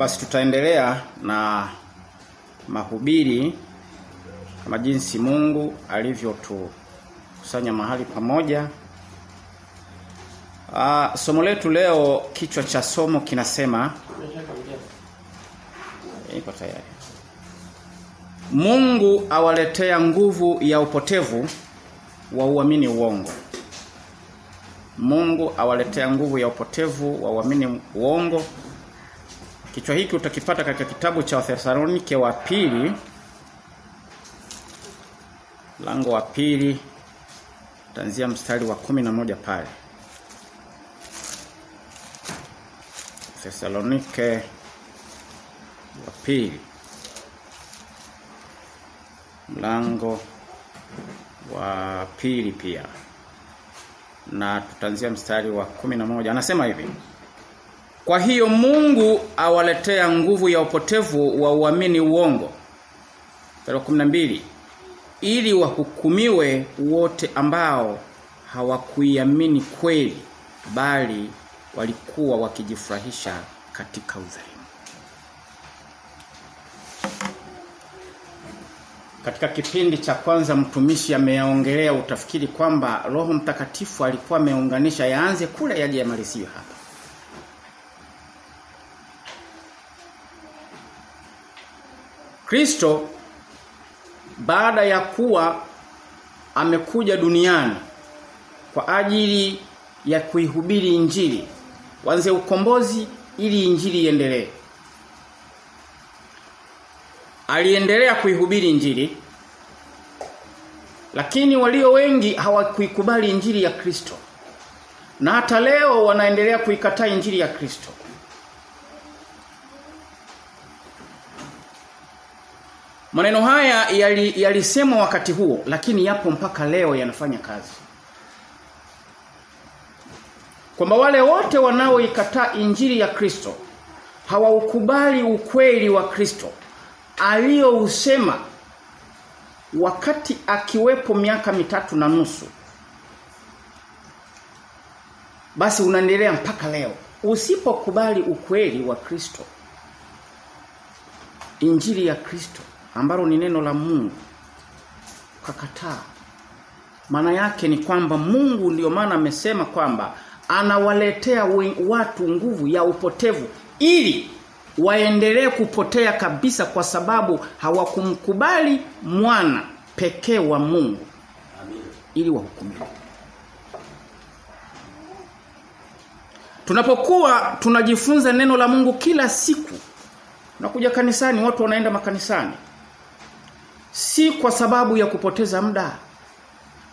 Basi tutaendelea na mahubiri kama jinsi Mungu alivyotukusanya mahali pamoja. Ah, somo letu leo kichwa cha somo kinasema tayari. Mungu awaletea nguvu ya upotevu wa uamini uongo. Mungu awaletea nguvu ya upotevu wa uamini uongo. Kichwa hiki utakipata katika kitabu cha Wathesalonike wa pili. Lango wa pili tanzia mstari wa kumi na moja pale. Thesalonike wa pili. Mlango wa pili pia. Na tutaanzia mstari wa kumi na moja. Anasema hivi kwa hiyo Mungu awaletea nguvu ya upotevu wa uamini uongo. Mstari 12 ili wahukumiwe wote ambao hawakuiamini kweli bali walikuwa wakijifurahisha katika udhalimu Katika kipindi cha kwanza mtumishi ameyaongelea utafikiri kwamba Roho Mtakatifu alikuwa ameunganisha yaanze kule yaje yamaliziwe hapa. Kristo baada ya kuwa amekuja duniani kwa ajili ya kuihubiri injili wanze ukombozi ili injili iendelee. Aliendelea kuihubiri injili lakini walio wengi hawakuikubali injili ya Kristo. Na hata leo wanaendelea kuikataa injili ya Kristo Maneno haya yalisemwa yali wakati huo lakini yapo mpaka leo yanafanya kazi. Kwamba wale wote wanaoikataa injili ya Kristo hawaukubali ukweli wa Kristo aliyousema wakati akiwepo miaka mitatu na nusu basi unaendelea mpaka leo usipokubali ukweli wa Kristo injili ya Kristo ambalo ni neno la Mungu. Kakataa. Maana yake ni kwamba Mungu ndiyo maana amesema kwamba anawaletea watu nguvu ya upotevu ili waendelee kupotea kabisa kwa sababu hawakumkubali mwana pekee wa Mungu. Ili wahukumiwe. Tunapokuwa tunajifunza neno la Mungu kila siku nakuja kanisani watu wanaenda makanisani si kwa sababu ya kupoteza muda.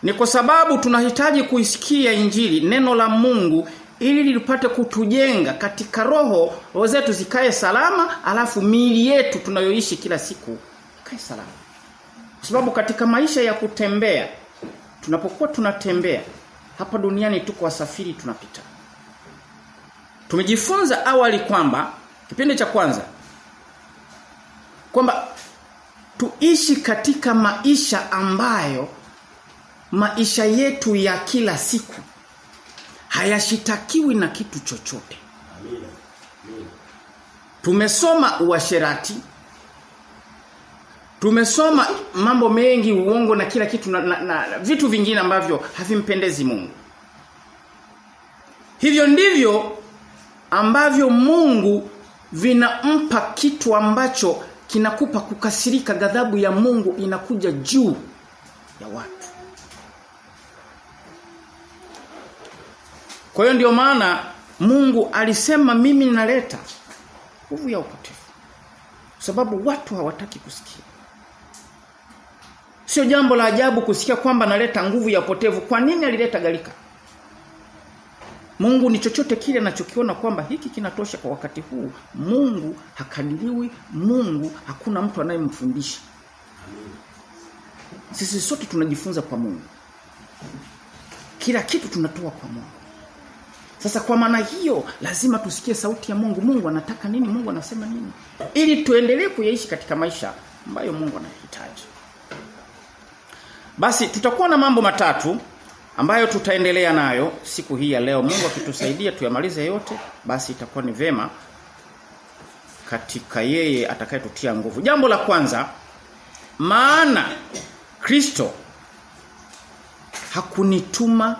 Ni kwa sababu tunahitaji kuisikia injili neno la Mungu ili lipate kutujenga katika roho roho zetu zikae salama alafu miili yetu tunayoishi kila siku ikae salama. Kwa sababu katika maisha ya kutembea tunapokuwa tunatembea hapa duniani tuko wasafiri tunapita. Tumejifunza awali kwamba kipindi cha kwanza kwamba tuishi katika maisha ambayo maisha yetu ya kila siku hayashitakiwi na kitu chochote. Tumesoma uasherati. Tumesoma mambo mengi uongo na kila kitu na, na, na vitu vingine ambavyo havimpendezi Mungu. Hivyo ndivyo ambavyo Mungu vinampa kitu ambacho kinakupa kukasirika ghadhabu ya Mungu inakuja juu ya watu. Kwa hiyo ndio maana Mungu alisema mimi naleta nguvu ya upotevu. Sababu watu hawataki kusikia. Sio jambo la ajabu kusikia kwamba naleta nguvu ya upotevu. Kwa nini alileta galika? Mungu ni chochote kile anachokiona kwamba hiki kinatosha kwa wakati huu. Mungu hakadiriwi, Mungu hakuna mtu anayemfundisha. Sisi sote tunajifunza kwa Mungu. Kila kitu tunatoa kwa Mungu. Sasa kwa maana hiyo lazima tusikie sauti ya Mungu. Mungu anataka nini? Mungu anasema nini? Ili tuendelee kuyaishi katika maisha ambayo Mungu anahitaji. Basi tutakuwa na mambo matatu ambayo tutaendelea nayo siku hii ya leo. Mungu akitusaidia tuyamalize yote, basi itakuwa ni vema. katika yeye atakayetutia nguvu. Jambo la kwanza maana Kristo hakunituma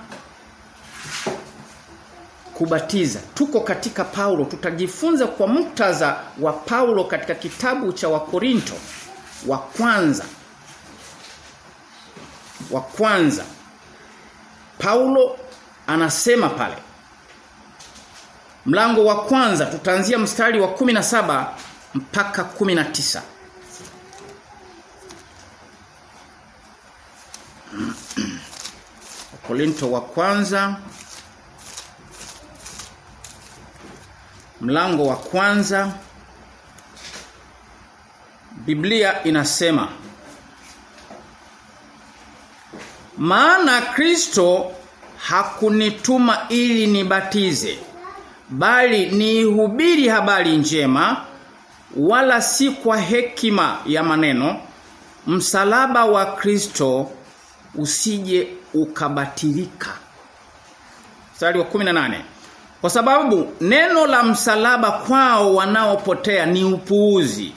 kubatiza. Tuko katika Paulo, tutajifunza kwa muktadha wa Paulo katika kitabu cha Wakorinto wa kwanza. Wa kwanza. Paulo anasema pale. Mlango wa kwanza tutaanzia mstari wa 17 mpaka 19. Korinto wa kwanza mlango wa kwanza Biblia inasema Maana Kristo hakunituma ili nibatize bali niihubiri habari njema wala si kwa hekima ya maneno msalaba wa Kristo usije ukabatilika. Mstari wa 18. Kwa sababu neno la msalaba kwao wanaopotea ni upuuzi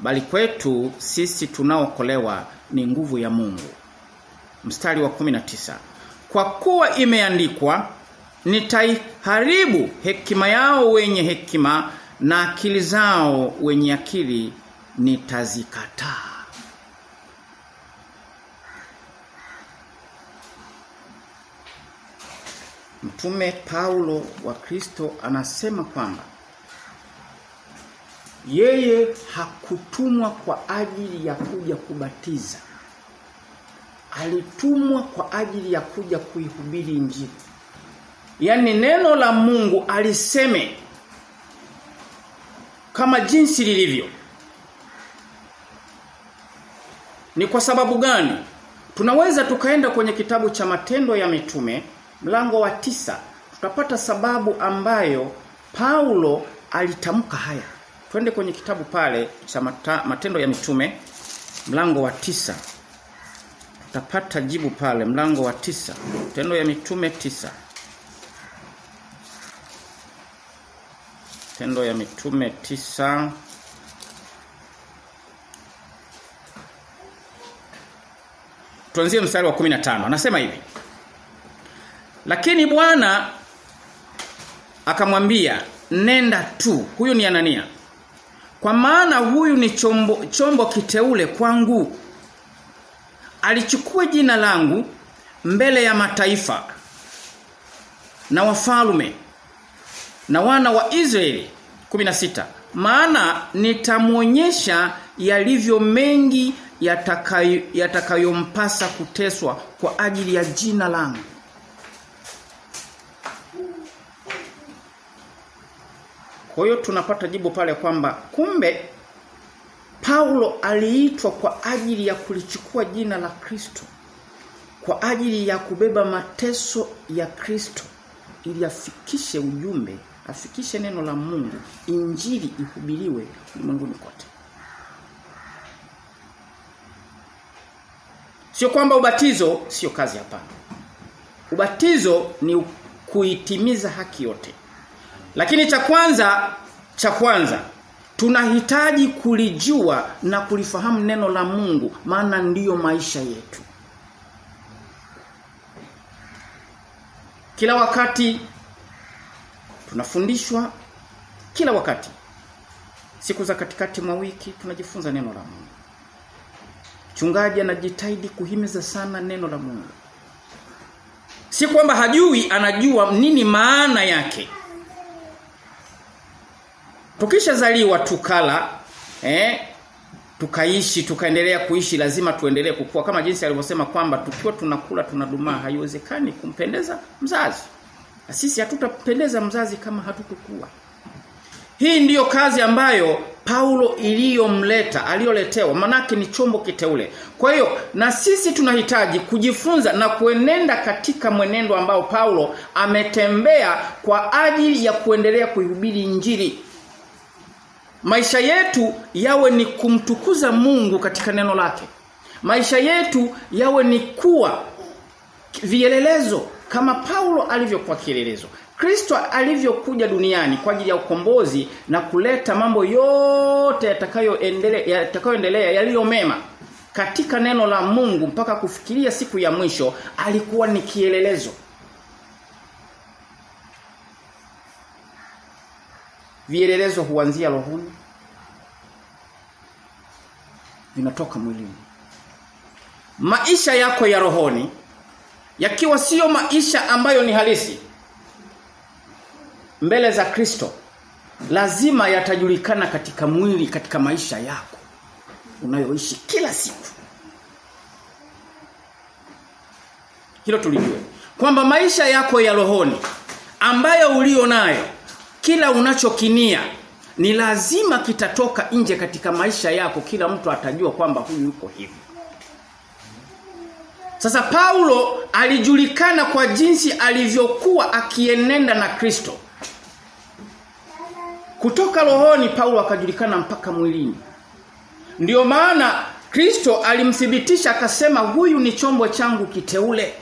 bali kwetu sisi tunaokolewa ni nguvu ya Mungu. Mstari wa 19. Kwa kuwa imeandikwa nitaiharibu hekima yao wenye hekima na akili zao wenye akili nitazikataa. Mtume Paulo wa Kristo anasema kwamba yeye hakutumwa kwa ajili ya kuja kubatiza. Alitumwa kwa ajili ya kuja kuihubiri Injili. Yaani neno la Mungu aliseme kama jinsi lilivyo. Ni kwa sababu gani? Tunaweza tukaenda kwenye kitabu cha Matendo ya Mitume mlango wa tisa tutapata sababu ambayo Paulo alitamka haya. Twende kwenye kitabu pale cha Matendo ya Mitume mlango wa tisa tutapata jibu pale mlango wa tisa tendo ya Mitume tisa tendo ya Mitume tisa Tuanzie mstari wa 15. Anasema hivi. Lakini Bwana akamwambia nenda tu. Huyu ni Anania. Kwa maana huyu ni chombo chombo kiteule kwangu. Alichukua jina langu mbele ya mataifa na wafalme na wana wa Israeli. 16 maana nitamuonyesha yalivyo mengi yatakayo yatakayompasa kuteswa kwa ajili ya jina langu. Kwa hiyo tunapata jibu pale kwamba kumbe Paulo aliitwa kwa ajili ya kulichukua jina la Kristo. Kwa ajili ya kubeba mateso ya Kristo ili afikishe ujumbe, afikishe neno la Mungu, injili ihubiriwe ulimwenguni kote. Sio kwamba ubatizo sio kazi hapana. Ubatizo ni kuitimiza haki yote. Lakini cha kwanza cha kwanza tunahitaji kulijua na kulifahamu neno la Mungu maana ndiyo maisha yetu. Kila wakati tunafundishwa kila wakati. Siku za katikati mwa wiki tunajifunza neno la Mungu. chungaji anajitahidi kuhimiza sana neno la Mungu. Si kwamba hajui, anajua nini maana yake. Tukishazaliwa tukala eh tukaishi tukaendelea kuishi lazima tuendelee kukua kama jinsi alivyosema kwamba tukiwa tunakula tunadumaa haiwezekani kumpendeza mzazi. Na sisi hatutapendeza mzazi kama hatukukua Hii ndiyo kazi ambayo Paulo iliyomleta aliyoletewa manake ni chombo kiteule. Kwa hiyo na sisi tunahitaji kujifunza na kuenenda katika mwenendo ambao Paulo ametembea kwa ajili ya kuendelea kuihubiri injili. Maisha yetu yawe ni kumtukuza Mungu katika neno lake. Maisha yetu yawe ni kuwa vielelezo kama Paulo alivyokuwa kielelezo. Kristo alivyokuja duniani kwa ajili ya ukombozi na kuleta mambo yote yatakayoendelea yatakayoendelea yaliyo mema katika neno la Mungu mpaka kufikiria siku ya mwisho alikuwa ni kielelezo. Vielelezo huanzia rohoni vinatoka mwilini. Maisha yako ya rohoni yakiwa sio maisha ambayo ni halisi mbele za Kristo lazima yatajulikana katika mwili katika maisha yako unayoishi kila siku. Hilo tulijue. Kwamba maisha yako ya rohoni ambayo ulio nayo kila unachokinia ni lazima kitatoka nje katika maisha yako kila mtu atajua kwamba huyu yuko hivi. Sasa Paulo alijulikana kwa jinsi alivyokuwa akienenda na Kristo. Kutoka rohoni Paulo akajulikana mpaka mwilini. Ndiyo maana Kristo alimthibitisha akasema huyu ni chombo changu kiteule.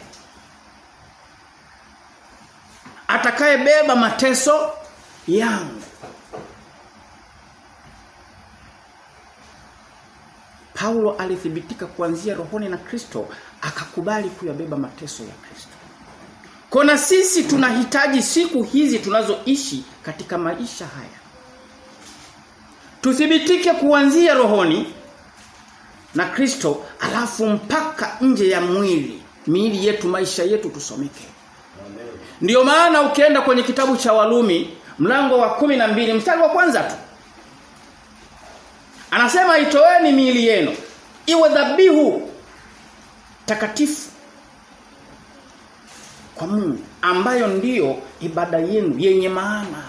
Atakayebeba mateso yangu. Paulo alithibitika kuanzia rohoni na Kristo akakubali kuyabeba mateso ya Kristo. Kona sisi tunahitaji siku hizi tunazoishi katika maisha haya. Tuthibitike kuanzia rohoni na Kristo alafu mpaka nje ya mwili. Miili yetu maisha yetu tusomeke. Ndiyo maana ukienda kwenye kitabu cha Walumi mlango wa kumi na mbili mstari wa kwanza tu. Anasema itoeni miili yenu iwe dhabihu takatifu kwa Mungu ambayo ndiyo ibada yenu yenye maana.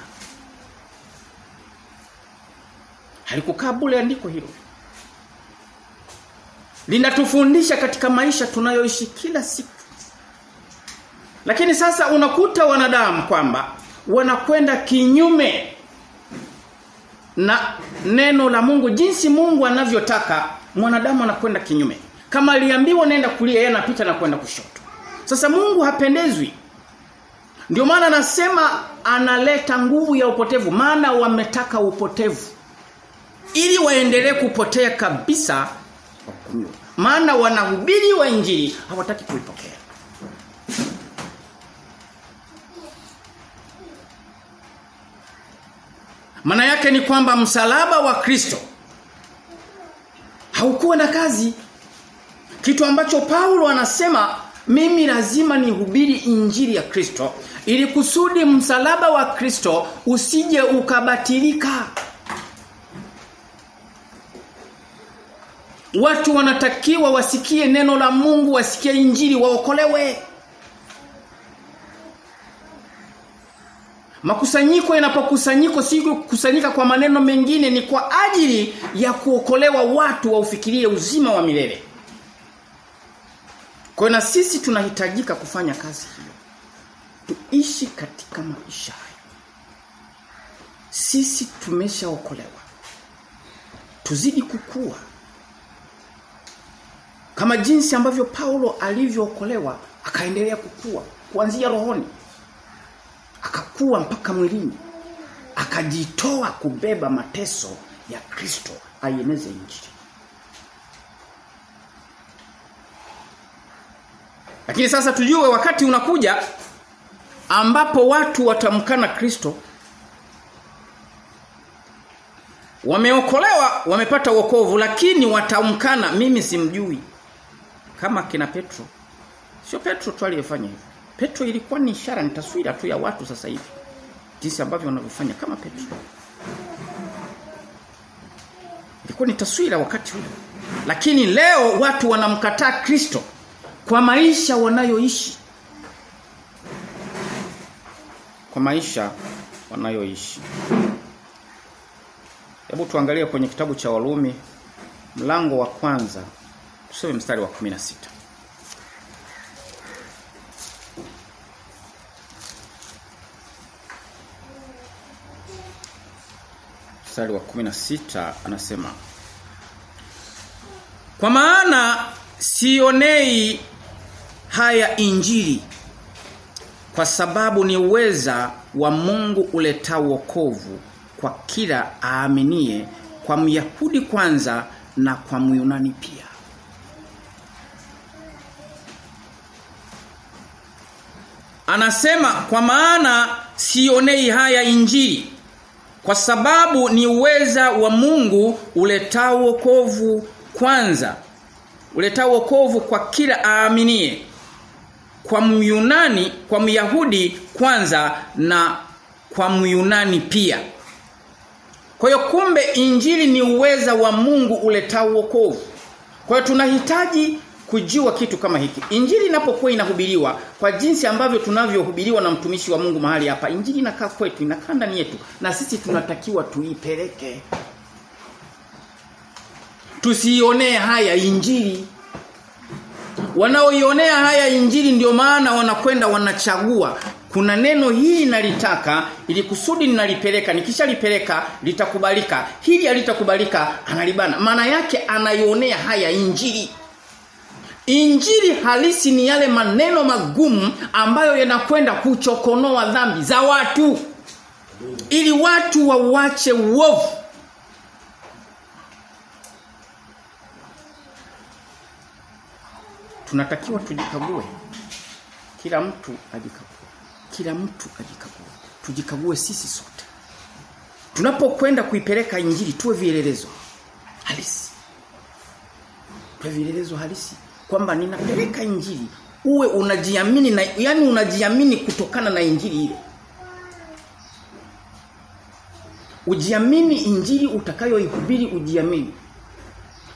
Halikukaa bure andiko hilo. Linatufundisha katika maisha tunayoishi kila siku. Lakini sasa unakuta wanadamu kwamba wanakwenda kinyume na neno la Mungu jinsi Mungu anavyotaka mwanadamu anakwenda kinyume. Kama aliambiwa nenda kulia yeye anapita na kwenda kushoto. Sasa Mungu hapendezwi. Ndio maana anasema analeta nguvu ya upotevu maana wametaka upotevu. Ili waendelee kupotea kabisa maana wanahubiri wa injili hawataki kuipokea. Maana yake ni kwamba msalaba wa Kristo haukuwa na kazi. Kitu ambacho Paulo anasema mimi lazima nihubiri injili ya Kristo ili kusudi msalaba wa Kristo usije ukabatilika. Watu wanatakiwa wasikie neno la Mungu, wasikie injili waokolewe. Makusanyiko yanapokusanyiko si kusanyika kwa maneno mengine ni kwa ajili ya kuokolewa watu waufikirie uzima wa milele. Kwa na sisi tunahitajika kufanya kazi hiyo. Tuishi katika maisha hayo. Sisi tumeshaokolewa. Tuzidi kukua. Kama jinsi ambavyo Paulo alivyookolewa akaendelea kukua kuanzia rohoni akakua mpaka mwilini. Akajitoa kubeba mateso ya Kristo aieneze injili Lakini sasa tujue wakati unakuja ambapo watu watamkana Kristo wameokolewa wamepata wokovu lakini watamkana. Mimi simjui. Kama kina Petro. Sio Petro tu aliyefanya hivyo Petro ilikuwa ni ishara ni taswira tu ya watu sasa hivi. Jinsi ambavyo wanavyofanya kama Petro. Ilikuwa ni taswira wakati ule. Lakini leo watu wanamkataa Kristo kwa maisha wanayoishi. Kwa maisha wanayoishi. Hebu tuangalie kwenye kitabu cha Warumi mlango wa kwanza tusome mstari wa 16. Mstari wa 16 anasema Kwa maana sionei haya injili kwa sababu ni uweza wa Mungu uleta wokovu kwa kila aaminie kwa Myahudi kwanza na kwa Myunani pia. Anasema kwa maana sionei haya injili kwa sababu ni uweza wa Mungu uletao wokovu kwanza uletao wokovu kwa kila aaminie kwa Myunani kwa Myahudi kwanza na kwa Myunani pia. Kwa hiyo kumbe injili ni uweza wa Mungu uletao wokovu. Kwa hiyo tunahitaji kujua kitu kama hiki. Injili inapokuwa inahubiriwa kwa jinsi ambavyo tunavyohubiriwa na mtumishi wa Mungu mahali hapa, injili inakaa kwetu, inakaa ndani yetu na sisi tunatakiwa tuipeleke. Tusiionee haya injili. Wanaoionea haya injili ndio maana wanakwenda wanachagua kuna neno hili nalitaka ili kusudi ninalipeleka nikishalipeleka litakubalika hili halitakubalika analibana maana yake anaionea haya injili Injili halisi ni yale maneno magumu ambayo yanakwenda kuchokonoa dhambi za watu ili watu wauache uovu. Tunatakiwa tujikague. Kila mtu ajikague. Kila mtu ajikague. Tujikague sisi sote. Tunapokwenda kuipeleka injili tuwe vielelezo halisi. Tuwe vielelezo halisi kwamba ninapeleka injili. Uwe unajiamini na yani unajiamini kutokana na injili ile. Ujiamini injili utakayoihubiri ujiamini.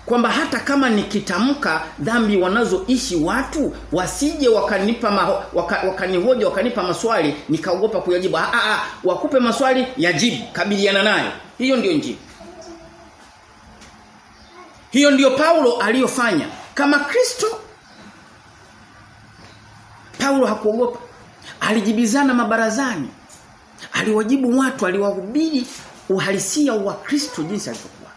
Kwamba hata kama nikitamka dhambi wanazoishi watu wasije wakanipa maho, waka, wakanihoja wakanipa maswali nikaogopa kuyajibu. Ah ah wakupe maswali yajibu kabiliana nayo. Hiyo ndio injili. Hiyo ndiyo Paulo aliyofanya kama Kristo Paulo hakuogopa. Alijibizana mabarazani. Aliwajibu watu aliwahubiri uhalisia wa Kristo jinsi alivyokuwa.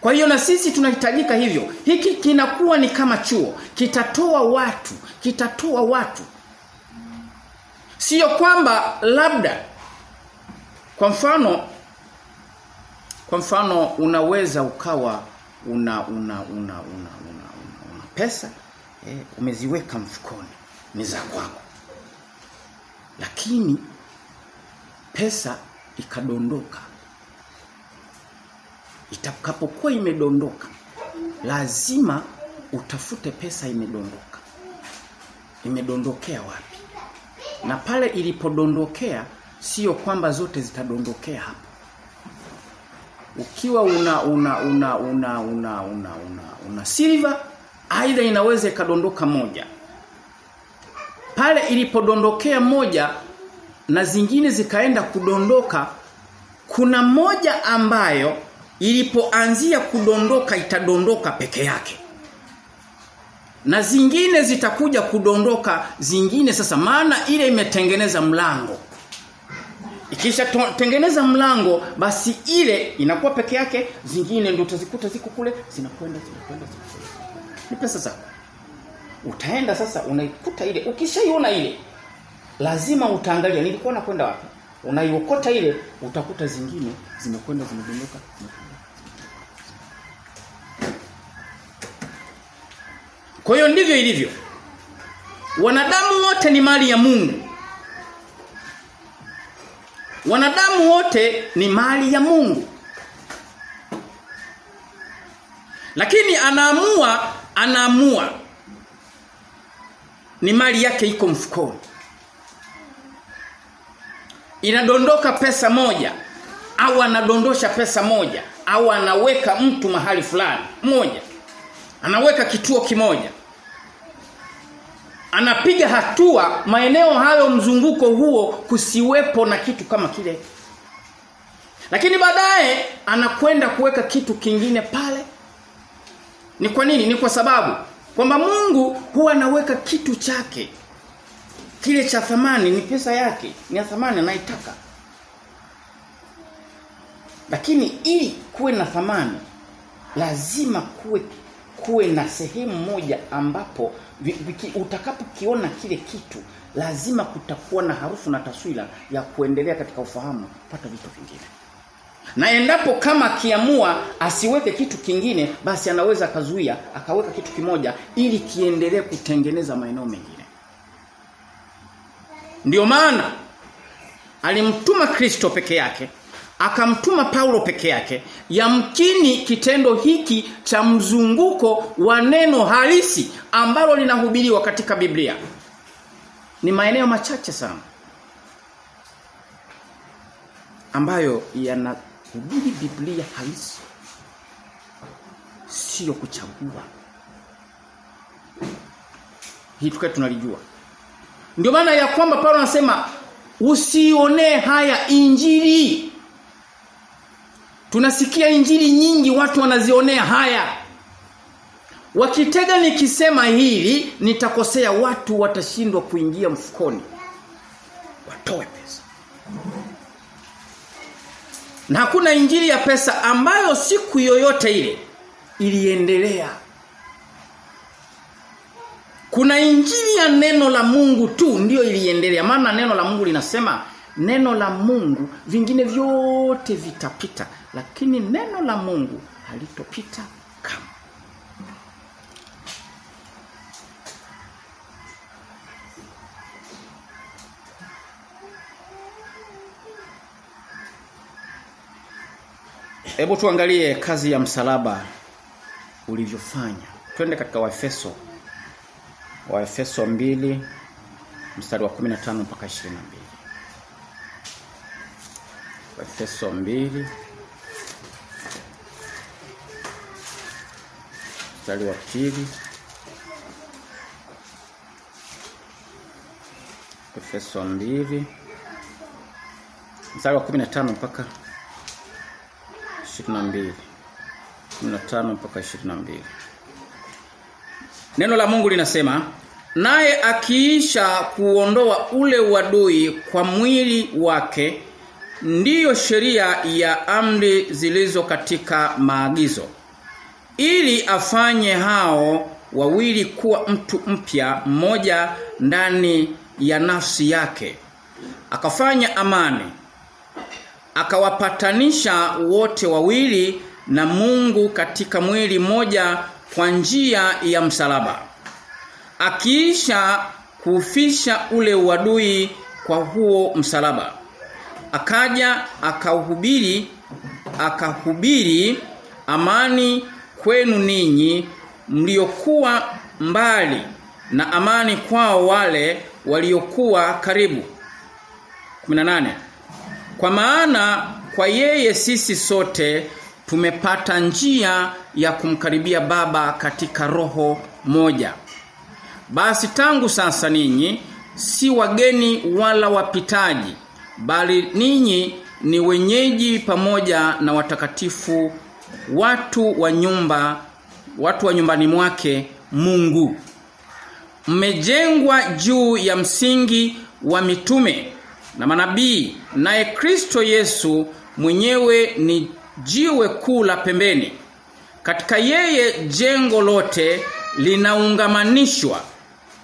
Kwa hiyo na sisi tunahitajika hivyo. Hiki kinakuwa ni kama chuo. Kitatoa watu kitatoa watu. Sio kwamba labda kwa mfano kwa mfano unaweza ukawa una una una una pesa eh, umeziweka mfukoni ni za kwako lakini pesa ikadondoka. Itakapokuwa imedondoka lazima utafute pesa imedondoka. Imedondokea wapi? Na pale ilipodondokea sio kwamba zote zitadondokea hapo. Ukiwa una una una una una una una, una silver aidha inaweza ikadondoka moja. Pale ilipodondokea moja na zingine zikaenda kudondoka kuna moja ambayo ilipoanzia kudondoka itadondoka peke yake. Na zingine zitakuja kudondoka zingine sasa maana ile imetengeneza mlango. Ikisha tengeneza mlango basi ile inakuwa peke yake zingine ndio utazikuta ziko kule zinakwenda zinakwenda Ni pesa zako. Utaenda sasa unaikuta ile ukishaiona ile lazima utaangalia nilikuwa nakwenda wapi. Unaiokota ile utakuta zingine zimekwenda zimedondoka. Kwa hiyo ndivyo ilivyo. Wanadamu wote ni mali ya Mungu. Wanadamu wote ni mali ya Mungu. Lakini anaamua anaamua ni mali yake iko mfukoni. Inadondoka pesa moja au anadondosha pesa moja au anaweka mtu mahali fulani moja. Anaweka kituo kimoja. Anapiga hatua maeneo hayo mzunguko huo kusiwepo na kitu kama kile. Lakini baadaye anakwenda kuweka kitu kingine pale. Ni kwa nini? Ni kwa sababu kwamba Mungu huwa anaweka kitu chake. Kile cha thamani ni pesa yake, ni ya thamani anaitaka. Lakini ili kuwe na thamani lazima kuwe kuwe na sehemu moja ambapo utakapokiona kile kitu lazima kutakuwa na harufu na taswira ya kuendelea katika ufahamu pata vitu vingine. Na endapo kama akiamua asiweke kitu kingine basi anaweza akazuia akaweka kitu kimoja ili kiendelee kutengeneza maeneo mengine. Ndiyo maana alimtuma Kristo peke yake akamtuma Paulo peke yake yamkini kitendo hiki cha mzunguko wa neno halisi ambalo linahubiriwa katika Biblia ni maeneo machache sana ambayo yanahubiri Biblia halisi sio kuchagua hii tukae tunalijua ndio maana ya kwamba Paulo anasema usionee haya injili Tunasikia injili nyingi watu wanazionea haya. Wakitega nikisema hili nitakosea watu watashindwa kuingia mfukoni. Watoe pesa. Na hakuna injili ya pesa ambayo siku yoyote ile iliendelea. Kuna injili ya neno la Mungu tu ndiyo iliendelea. Maana neno la Mungu linasema neno la Mungu vingine vyote vitapita lakini neno la Mungu halitopita Hebu tuangalie kazi ya msalaba ulivyofanya. Twende katika Waefeso. Waefeso mbili mstari wa 15 mpaka 22. Waefeso mbili mstari wa 2 Efeso 2 mstari wa 15 mpaka 22 15 mpaka 22 Neno la Mungu linasema naye akiisha kuondoa ule uadui kwa mwili wake ndiyo sheria ya amri zilizo katika maagizo ili afanye hao wawili kuwa mtu mpya mmoja ndani ya nafsi yake akafanya amani akawapatanisha wote wawili na Mungu katika mwili mmoja kwa njia ya msalaba. Akiisha kufisha ule uadui kwa huo msalaba. Akaja akahubiri akahubiri amani kwenu ninyi mliokuwa mbali na amani kwao wale waliokuwa karibu. 18 kwa maana kwa yeye sisi sote tumepata njia ya kumkaribia baba katika roho moja. Basi tangu sasa ninyi si wageni wala wapitaji bali ninyi ni wenyeji pamoja na watakatifu watu wa nyumba watu wa nyumbani mwake Mungu. Mmejengwa juu ya msingi wa mitume na manabii naye Kristo Yesu mwenyewe ni jiwe kuu la pembeni. Katika yeye jengo lote linaungamanishwa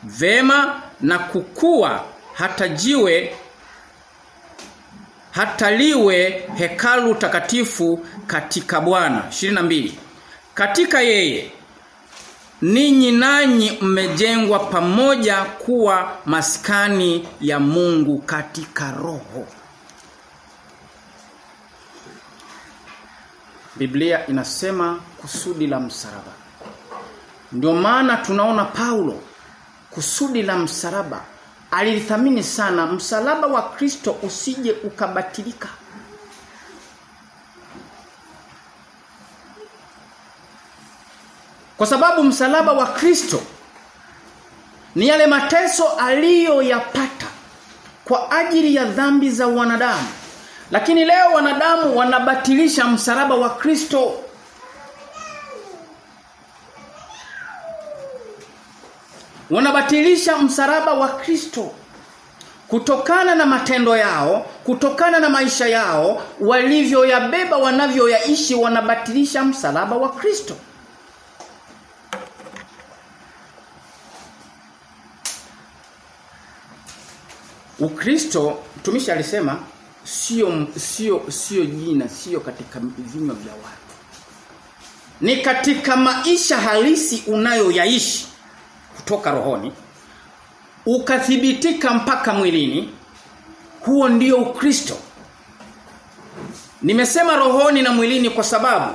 vema na kukua hata jiwe hata liwe hekalu takatifu katika Bwana. 22 katika yeye ninyi nanyi mmejengwa pamoja kuwa maskani ya Mungu katika roho. Biblia inasema kusudi la msalaba. Ndio maana tunaona Paulo kusudi la msalaba. Alilithamini sana msalaba wa Kristo usije ukabatilika Kwa sababu msalaba wa Kristo ni yale mateso aliyoyapata kwa ajili ya dhambi za wanadamu. Lakini leo wanadamu wanabatilisha msalaba wa Kristo. Wanabatilisha msalaba wa Kristo kutokana na matendo yao, kutokana na maisha yao, walivyoyabeba wanavyoyaishi wanabatilisha msalaba wa Kristo. Ukristo mtumishi alisema sio sio sio jina, sio katika vinywa vya watu. Ni katika maisha halisi unayoyaishi kutoka rohoni ukathibitika mpaka mwilini huo ndio Ukristo. Nimesema rohoni na mwilini kwa sababu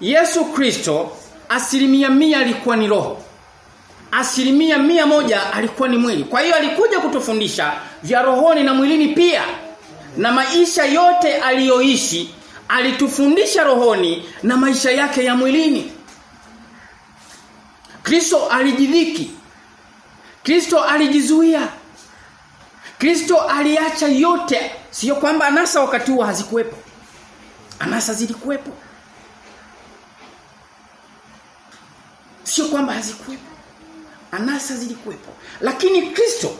Yesu Kristo asilimia mia alikuwa ni roho. Asilimia mia moja alikuwa ni mwili. Kwa hiyo alikuja kutufundisha vya rohoni na mwilini pia. Na maisha yote aliyoishi alitufundisha rohoni na maisha yake ya mwilini. Kristo alijidhiki. Kristo alijizuia. Kristo aliacha yote, sio kwamba anasa wakati huo hazikuwepo. Anasa zilikuwepo. Sio kwamba hazikuwepo. Anasa zilikuwepo. Lakini Kristo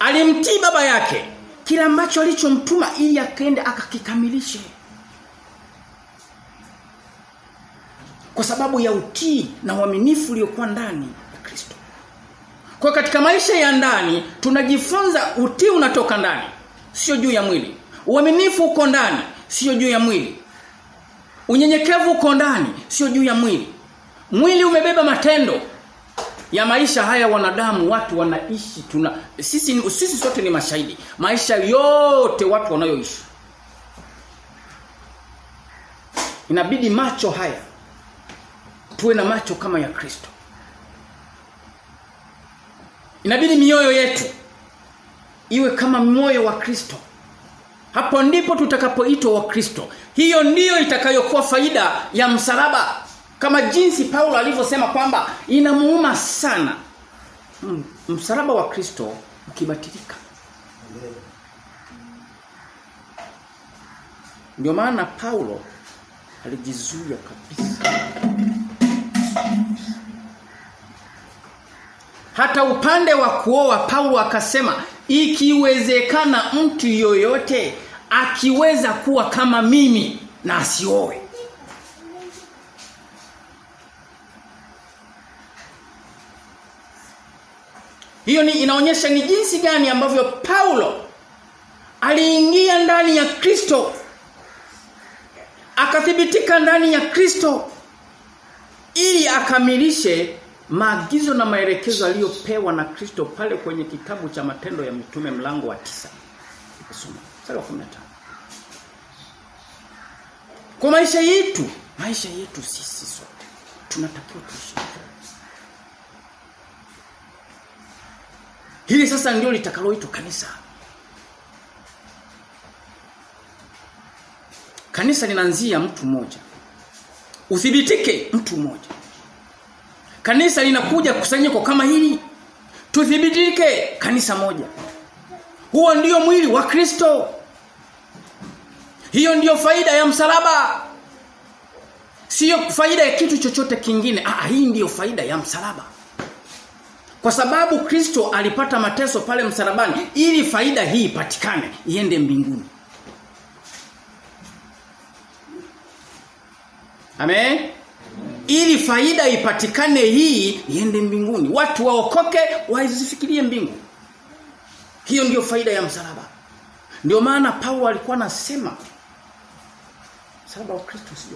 alimtii baba yake kila ambacho alichomtuma ili akende akakikamilishe. Kwa sababu ya utii na uaminifu uliokuwa ndani ya Kristo. Kwa katika maisha ya ndani tunajifunza utii unatoka ndani, sio juu ya mwili. Uaminifu uko ndani, sio juu ya mwili. Unyenyekevu uko ndani, sio juu ya mwili. Mwili umebeba matendo ya maisha haya wanadamu watu wanaishi tuna sisi sisi sote ni mashahidi. Maisha yote watu wanayoishi. Inabidi macho haya tuwe na macho kama ya Kristo. Inabidi mioyo yetu iwe kama moyo wa Kristo. Hapo ndipo tutakapoitwa wa Kristo. Hiyo ndiyo itakayokuwa faida ya msalaba. Kama jinsi Paulo alivyosema kwamba inamuuma sana msalaba wa Kristo ukibatilika. Ndio maana Paulo alijizuia kabisa. Hata upande wa kuoa Paulo akasema ikiwezekana mtu yoyote akiweza kuwa kama mimi na asioe. Hiyo ni inaonyesha ni jinsi gani ambavyo Paulo aliingia ndani ya Kristo akathibitika ndani ya Kristo ili akamilishe maagizo na maelekezo aliyopewa na Kristo pale kwenye kitabu cha matendo ya mitume mlango wa tisa tusome mstari wa 15 Kwa maisha yetu, maisha yetu sisi sote tunatakiwa tuishi. Hili sasa ndio litakaloitwa kanisa. Kanisa linaanzia mtu mmoja. Uthibitike mtu mmoja. Kanisa linakuja kusanyiko kama hili. Tuthibitike kanisa moja. Huo ndio mwili wa Kristo. Hiyo ndiyo faida ya msalaba. Sio faida ya kitu chochote kingine. Ah, hii ndiyo faida ya msalaba. Kwa sababu Kristo alipata mateso pale msalabani ili faida hii ipatikane iende mbinguni. Amen. Ili faida ipatikane hii iende mbinguni. Watu waokoke waizifikirie mbingu. Hiyo ndiyo faida ya msalaba. Ndio maana Paulo alikuwa anasema msalaba wa Kristo usije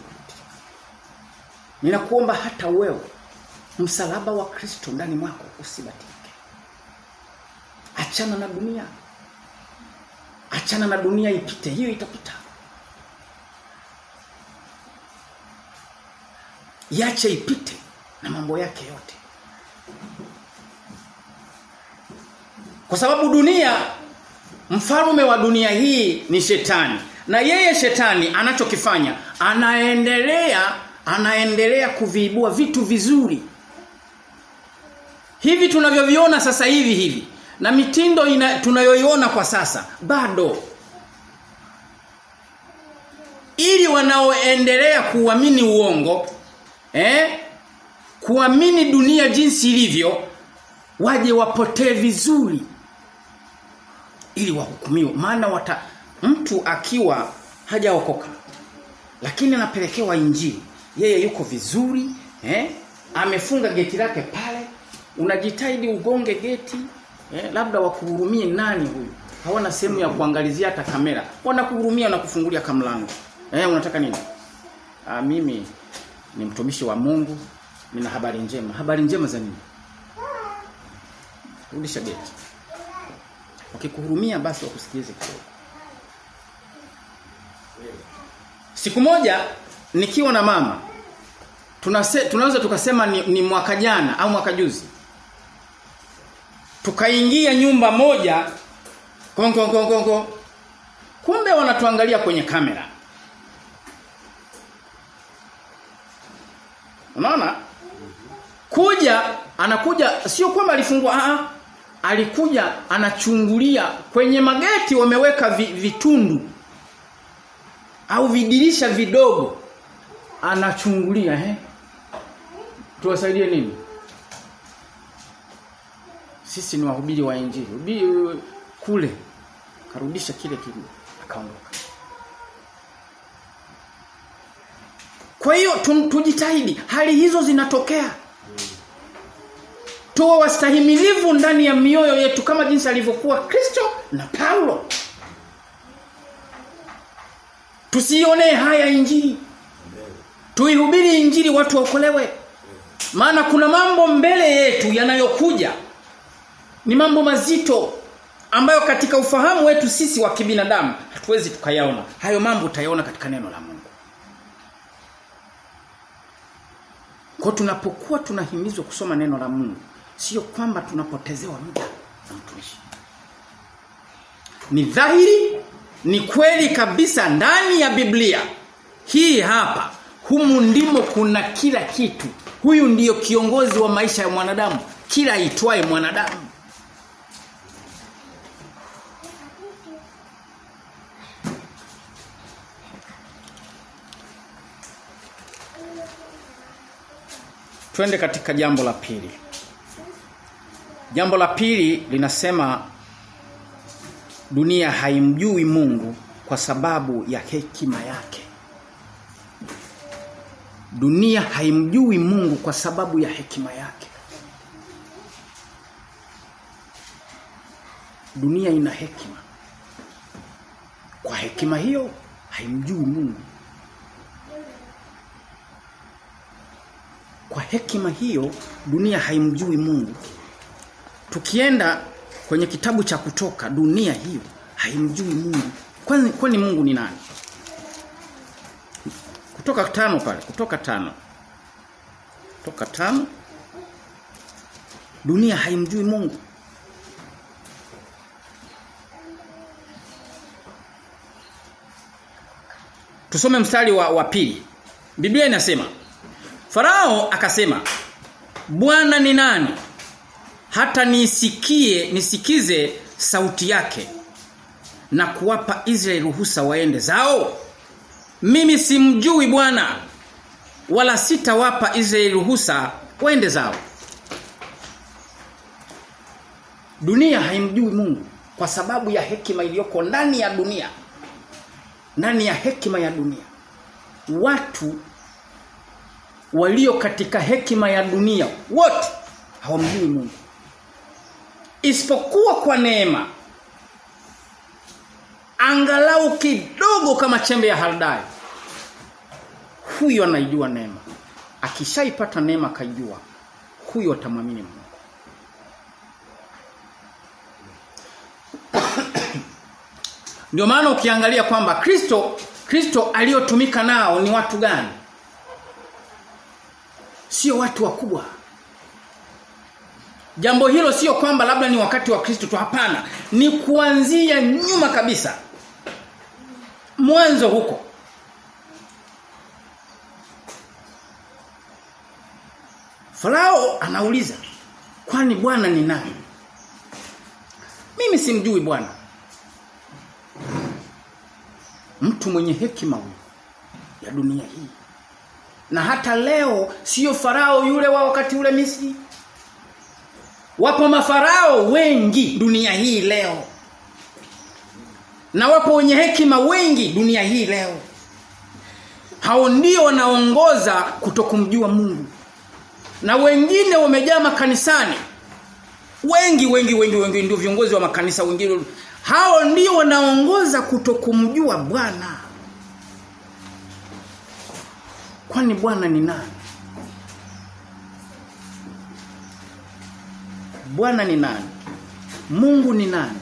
Ninakuomba hata wewe msalaba wa Kristo ndani mwako usibatike. Achana na dunia. Achana na dunia ipite, hiyo itapita. Yache ipite na mambo yake yote. Kwa sababu dunia mfalme wa dunia hii ni shetani. Na yeye shetani anachokifanya anaendelea anaendelea kuviibua vitu vizuri. Hivi tunavyoviona sasa hivi hivi na mitindo ina, tunayoiona kwa sasa bado. Ili wanaoendelea kuamini uongo eh kuamini dunia jinsi ilivyo waje wapotee vizuri. Ili wahukumiwe. Maana wata mtu akiwa hajaokoka lakini anapelekewa injili yeye yuko vizuri eh amefunga geti lake pale unajitahidi ugonge geti Eh, labda wakuhurumie nani huyu? Hawana sehemu ya kuangalizia hata kamera. Wanakuhurumia na kufungulia kamlango. Eh, unataka nini? Ah, mimi ni mtumishi wa Mungu, nina habari njema. Habari njema za nini? Rudisha geti. Wakikuhurumia basi wakusikilize kidogo. Siku moja nikiwa na mama tunaweza tukasema ni, ni mwaka jana au mwaka juzi. Tukaingia nyumba moja kongo kongo kongo. Kumbe wanatuangalia kwenye kamera. Unaona? Kuja anakuja sio kwamba alifungua a alikuja anachungulia kwenye mageti wameweka vi, vitundu au vidirisha vidogo anachungulia eh tuwasaidie nini sisi ni wahubiri wa injili. Hubiri kule karudisha kile kile akaondoka. Kwa hiyo tujitahidi. Hali hizo zinatokea. Tuwe wastahimilivu ndani ya mioyo yetu kama jinsi alivyokuwa Kristo na Paulo. Tusione haya injili. Tuihubiri injili watu waokolewe. Maana kuna mambo mbele yetu yanayokuja ni mambo mazito ambayo katika ufahamu wetu sisi wa kibinadamu hatuwezi tukayaona. Hayo mambo utayaona katika neno la Mungu. Kwa tunapokuwa tunahimizwa kusoma neno la Mungu sio kwamba tunapotezewa muda na mtumishi. Ni dhahiri ni kweli kabisa ndani ya Biblia. Hii hapa humu ndimo kuna kila kitu. Huyu ndiyo kiongozi wa maisha ya mwanadamu kila aitwaye mwanadamu Twende katika jambo la pili. Jambo la pili linasema dunia haimjui Mungu kwa sababu ya hekima yake. Dunia haimjui Mungu kwa sababu ya hekima yake. Dunia ina hekima. Kwa hekima hiyo haimjui Mungu. Hekima hiyo dunia haimjui Mungu. Tukienda kwenye kitabu cha kutoka dunia hiyo haimjui Mungu. Kwani kwani Mungu ni nani? Kutoka tano pale, kutoka tano. Kutoka tano. Dunia haimjui Mungu. Tusome mstari wa, wa pili. Biblia inasema Farao akasema Bwana ni nani? Hata nisikie nisikize sauti yake na kuwapa Israeli ruhusa waende zao? Mimi simjui Bwana wala sitawapa Israeli ruhusa waende zao. Dunia haimjui Mungu kwa sababu ya hekima iliyoko ndani ya dunia ndani ya hekima ya dunia. Watu walio katika hekima ya dunia wote hawamjui Mungu. Isipokuwa kwa neema angalau kidogo kama chembe ya haradali huyo anaijua neema. Akishaipata neema kaijua huyo atamwamini Mungu. Ndio maana ukiangalia kwamba Kristo Kristo aliyotumika nao ni watu gani? Sio watu wakubwa. Jambo hilo sio kwamba labda ni wakati wa Kristo tu hapana, ni kuanzia nyuma kabisa. Mwanzo huko. Farao anauliza, kwani Bwana ni nani? Mimi simjui Bwana. Mtu mwenye hekima huyu ya dunia hii. Na hata leo sio farao yule wa wakati ule Misri. Wapo mafarao wengi dunia hii leo. Na wapo wenye hekima wengi dunia hii leo. Hao ndio wanaongoza kutokumjua Mungu. Na wengine wamejaa makanisani. wengi wengi wengi wengi ndio viongozi wa makanisa wengine hao ndio wanaongoza kutokumjua Bwana kwani Bwana ni nani? Bwana ni nani? Mungu ni nani?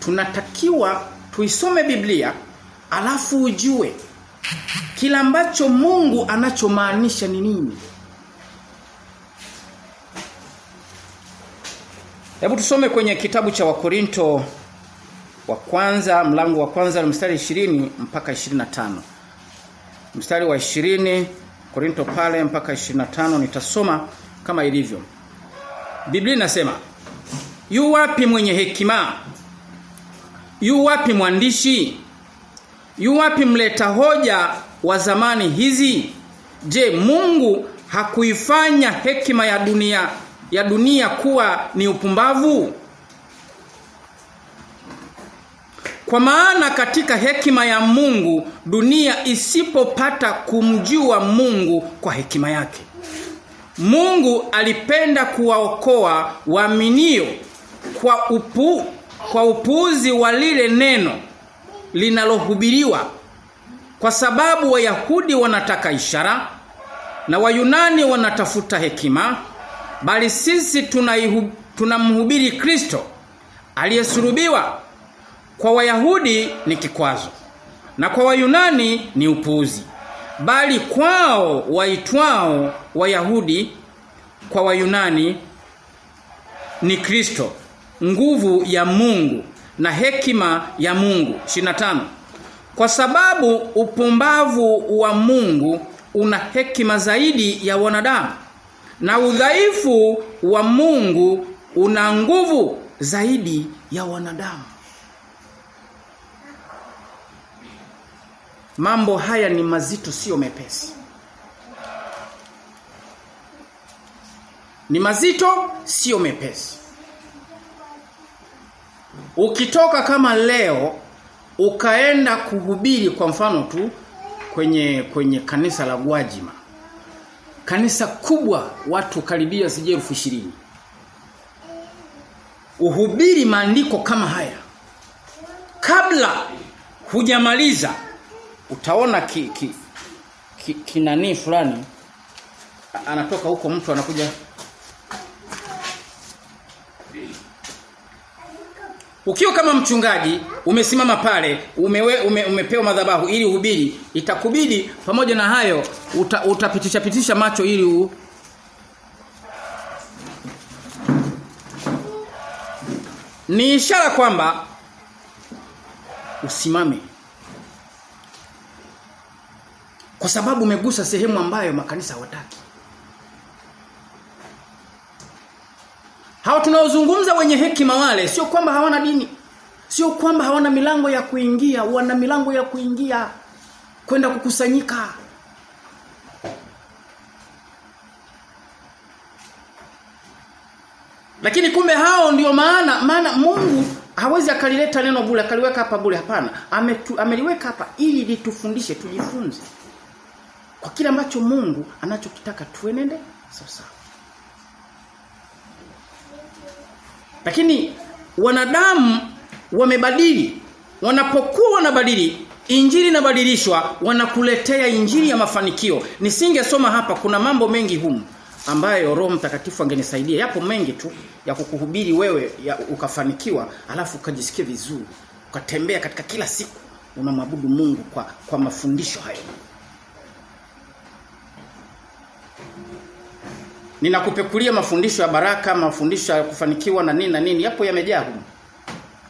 Tunatakiwa tuisome Biblia alafu ujue kila ambacho Mungu anachomaanisha ni nini. Hebu tusome kwenye kitabu cha Wakorinto wa kwanza mlango wa kwanza mstari 20 mpaka 25. Mstari wa 20 Korinto pale mpaka 25 nitasoma kama ilivyo. Biblia inasema Yu wapi mwenye hekima? Yu wapi mwandishi? Yu wapi mleta hoja wa zamani hizi? Je, Mungu hakuifanya hekima ya dunia ya dunia kuwa ni upumbavu? Kwa maana katika hekima ya Mungu dunia isipopata kumjua Mungu kwa hekima yake. Mungu alipenda kuwaokoa waaminio kwa upu, kwa upuuzi wa lile neno linalohubiriwa kwa sababu Wayahudi wanataka ishara na Wayunani wanatafuta hekima bali sisi tunamhubiri Kristo aliyesulubiwa kwa Wayahudi ni kikwazo na kwa Wayunani ni upuuzi. Bali kwao waitwao Wayahudi kwa Wayunani ni Kristo nguvu ya Mungu na hekima ya Mungu. 25 kwa sababu upumbavu wa Mungu una hekima zaidi ya wanadamu na udhaifu wa Mungu una nguvu zaidi ya wanadamu Mambo haya ni mazito sio mepesi. Ni mazito sio mepesi. Ukitoka kama leo ukaenda kuhubiri kwa mfano tu kwenye kwenye kanisa la Gwajima. Kanisa kubwa watu karibia sije elfu ishirini Uhubiri maandiko kama haya. Kabla hujamaliza utaona ki, ki, ki, kinani fulani anatoka huko mtu anakuja. Ukiwa kama mchungaji umesimama pale umewe, ume, umepewa madhabahu ili uhubiri itakubidi pamoja na hayo uta, utapitisha pitisha macho ili u, ni ishara kwamba usimame kwa sababu umegusa sehemu ambayo makanisa hawataki. Hao tunaozungumza wenye hekima wale sio kwamba hawana dini. Sio kwamba hawana milango ya kuingia, wana milango ya kuingia kwenda kukusanyika. Lakini kumbe hao ndio maana maana Mungu hawezi akalileta neno bure akaliweka hapa bure hapana. Ameliweka hapa ili litufundishe tujifunze kwa kile ambacho Mungu anachokitaka tuenende sasa Lakini wanadamu wamebadili wanapokuwa wanabadili injili inabadilishwa wanakuletea injili ya mafanikio. Nisingesoma hapa kuna mambo mengi humu ambayo Roho Mtakatifu angenisaidia. Yapo mengi tu ya kukuhubiri wewe ya ukafanikiwa alafu ukajisikia vizuri ukatembea katika kila siku unamwabudu Mungu kwa kwa mafundisho hayo Ninakupekulia mafundisho ya baraka, mafundisho ya kufanikiwa na nini na nini, yapo yamejaa huko.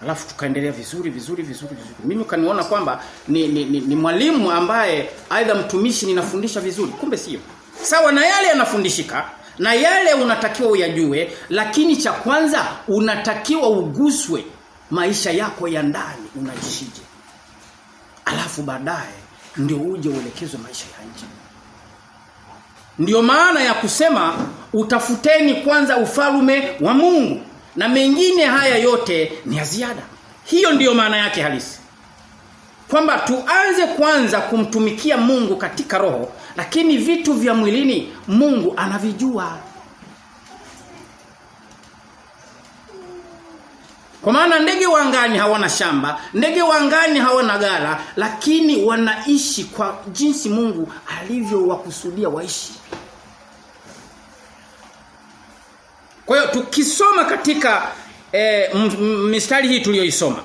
Alafu tukaendelea vizuri vizuri vizuri vizuri. Mimi kaniona kwamba ni, ni, ni, ni mwalimu ambaye aidha mtumishi ninafundisha vizuri, kumbe sio. Sawa na yale yanafundishika na yale unatakiwa uyajue, lakini cha kwanza unatakiwa uguswe maisha yako ya ndani unaishije. Alafu baadaye ndio uje uelekezwe maisha ya nje. Ndiyo maana ya kusema utafuteni kwanza ufalume wa Mungu na mengine haya yote ni ya ziada. Hiyo ndiyo maana yake halisi. Kwamba tuanze kwanza kumtumikia Mungu katika roho lakini vitu vya mwilini Mungu anavijua. Kwa maana ndege wangani angani hawana shamba, ndege wangani angani hawana gala, lakini wanaishi kwa jinsi Mungu alivyowakusudia waishi. Kwa hiyo tukisoma katika e, mistari hii tuliyoisoma,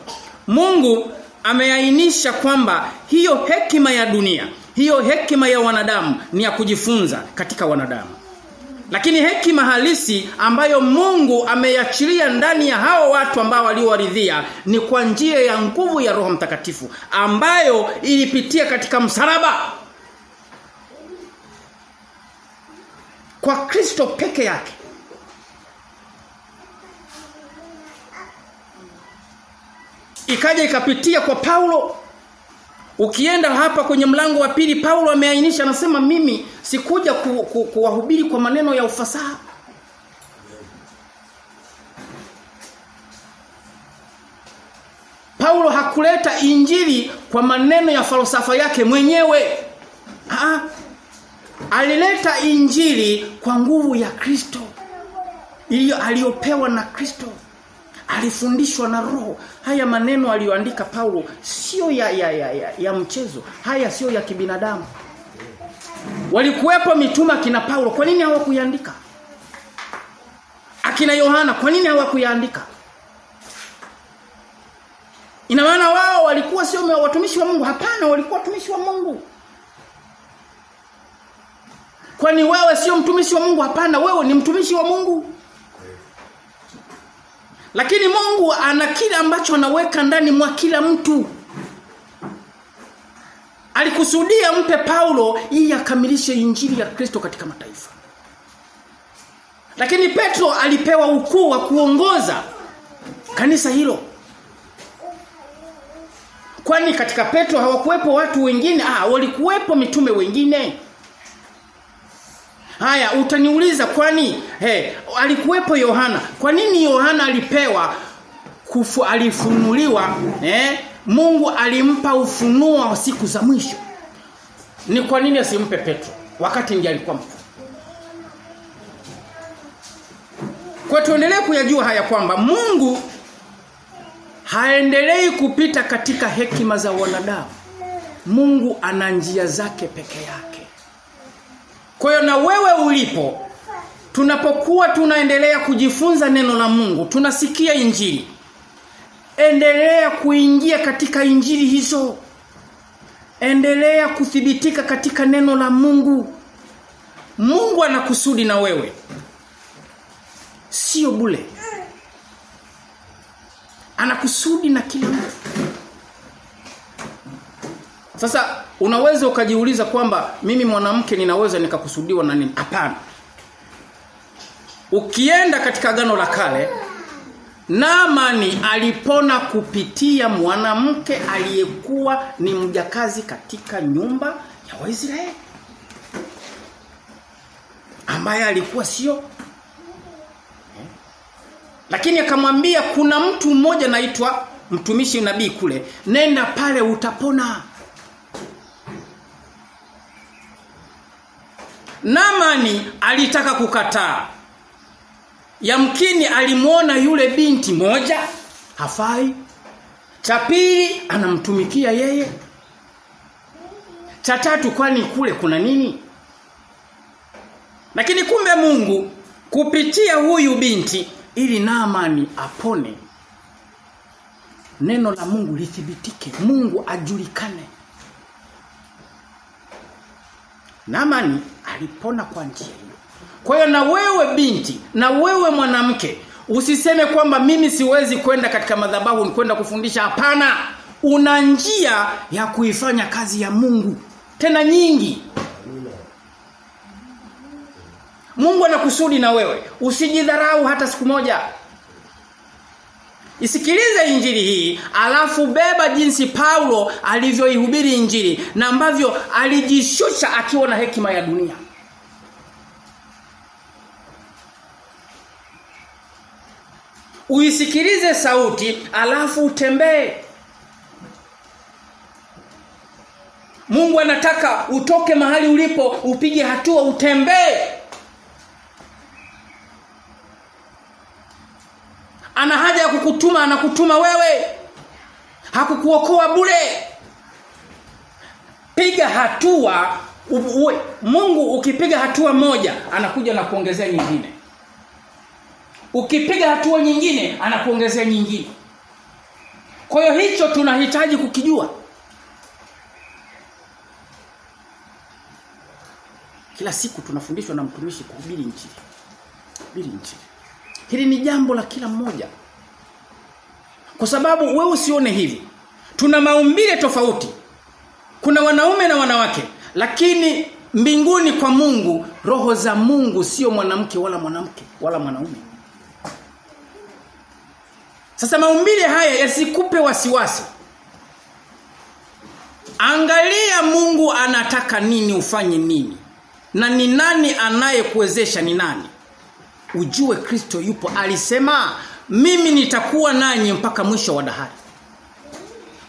Mungu ameainisha kwamba hiyo hekima ya dunia, hiyo hekima ya wanadamu ni ya kujifunza katika wanadamu. Lakini hekima halisi ambayo Mungu ameachilia ndani ya hao watu ambao waliowaridhia ni kwa njia ya nguvu ya Roho Mtakatifu ambayo ilipitia katika msalaba. Kwa Kristo peke yake. Ikaja ikapitia kwa Paulo Ukienda hapa kwenye mlango wa pili Paulo ameainisha anasema mimi sikuja ku, ku, kuwahubiri kwa maneno ya ufasaha. Paulo hakuleta injili kwa maneno ya falsafa yake mwenyewe. Aa, alileta injili kwa nguvu ya Kristo. Iliyo aliyopewa na Kristo alifundishwa na roho. Haya maneno aliyoandika Paulo sio ya, ya, ya, ya, ya mchezo. Haya sio ya kibinadamu. Walikuwepo mituma kina Paulo. Kwa nini hawakuiandika? Akina Yohana kwa nini hawakuiandika? Ina maana wao walikuwa sio watumishi wa Mungu. Hapana walikuwa watumishi wa Mungu. Kwani wewe sio mtumishi wa Mungu? Hapana wewe ni mtumishi wa Mungu lakini Mungu ana kile ambacho anaweka ndani mwa kila mtu. Alikusudia mpe Paulo ili akamilishe injili ya Kristo katika mataifa. Lakini Petro alipewa ukuu wa kuongoza kanisa hilo. Kwani katika Petro hawakuwepo watu wengine? Ah, walikuwepo mitume wengine. Haya utaniuliza kwani he alikuwepo Yohana. Kwa nini Yohana alipewa kufu alifunuliwa eh Mungu alimpa ufunuo wa siku za mwisho. Ni kwa nini asimpe Petro wakati ndiye alikuwa mkuu? Kwa tuendelee kuyajua haya kwamba Mungu haendelei kupita katika hekima za wanadamu. Mungu ana njia zake peke yake. Kwa hiyo na wewe ulipo tunapokuwa tunaendelea kujifunza neno la Mungu, tunasikia injili. Endelea kuingia katika injili hizo. Endelea kuthibitika katika neno la Mungu. Mungu anakusudi na wewe. Sio bule. Anakusudi na kila mtu. Sasa unaweza ukajiuliza kwamba mimi mwanamke ninaweza nikakusudiwa na nini? Hapana. Ukienda katika gano la kale Naamani alipona kupitia mwanamke aliyekuwa ni mjakazi katika nyumba ya Waisraeli. Ambaye alikuwa sio lakini akamwambia kuna mtu mmoja naitwa mtumishi nabii kule nenda pale utapona Namani alitaka kukataa. Yamkini alimuona yule binti moja hafai. Cha pili anamtumikia yeye. Cha tatu kwani kule kuna nini? Lakini kumbe Mungu kupitia huyu binti ili Naamani apone. Neno la Mungu lithibitike, Mungu ajulikane. Naamani alipona kwa njia hiyo. Kwa hiyo na wewe binti, na wewe mwanamke, usiseme kwamba mimi siwezi kwenda katika madhabahu ni kwenda kufundisha hapana. Una njia ya kuifanya kazi ya Mungu. Tena nyingi. Mungu anakusudi na wewe. Usijidharau hata siku moja. Isikilize injili hii, alafu beba jinsi Paulo alivyoihubiri injili na ambavyo alijishusha akiwa na hekima ya dunia. Uisikilize sauti, alafu utembee. Mungu anataka utoke mahali ulipo, upige hatua, utembee. Ana haja ya kukutuma, anakutuma wewe. Hakukuokoa bure. Piga hatua uwe, Mungu ukipiga hatua moja anakuja na kuongezea nyingine. Ukipiga hatua nyingine anakuongezea nyingine. Kwa hiyo hicho tunahitaji kukijua. Kila siku tunafundishwa na mtumishi kuhubiri injili. Kuhubiri injili. Hili ni jambo la kila mmoja. Kwa sababu wewe usione hivi. Tuna maumbile tofauti. Kuna wanaume na wanawake, lakini mbinguni kwa Mungu roho za Mungu sio mwanamke wala mwanamke wala mwanaume. Sasa maumbile haya yasikupe wasiwasi. Angalia Mungu anataka nini ufanye nini. Na ni nani anayekuwezesha ni nani? Ujue Kristo yupo alisema mimi nitakuwa nanyi mpaka mwisho wa dahari.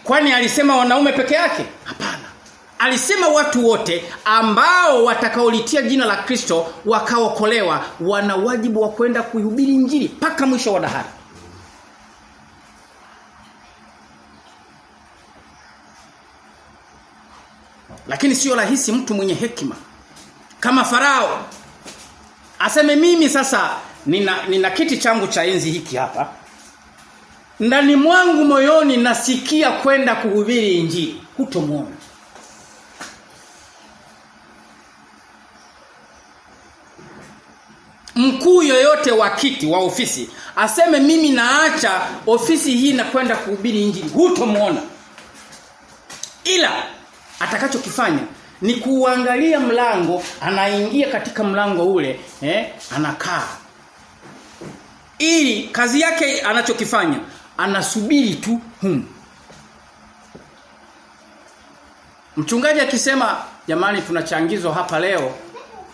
Kwani alisema wanaume peke yake? Hapana. Alisema watu wote ambao watakaolitia jina la Kristo wakaokolewa wana wajibu wa kwenda kuihubiri njiri mpaka mwisho wa dahari. Lakini sio rahisi mtu mwenye hekima kama Farao aseme mimi sasa nina, nina kiti changu cha enzi hiki hapa. Ndani mwangu moyoni nasikia kwenda kuhubiri injili. Hutomuona mkuu yoyote wa kiti wa ofisi aseme mimi naacha ofisi hii na kwenda kuhubiri injili. Hutomuona ila atakachokifanya ni kuangalia mlango anaingia katika mlango ule eh anakaa. Ili kazi yake anachokifanya anasubiri tu hum mchungaji akisema jamani tunachangizwa hapa leo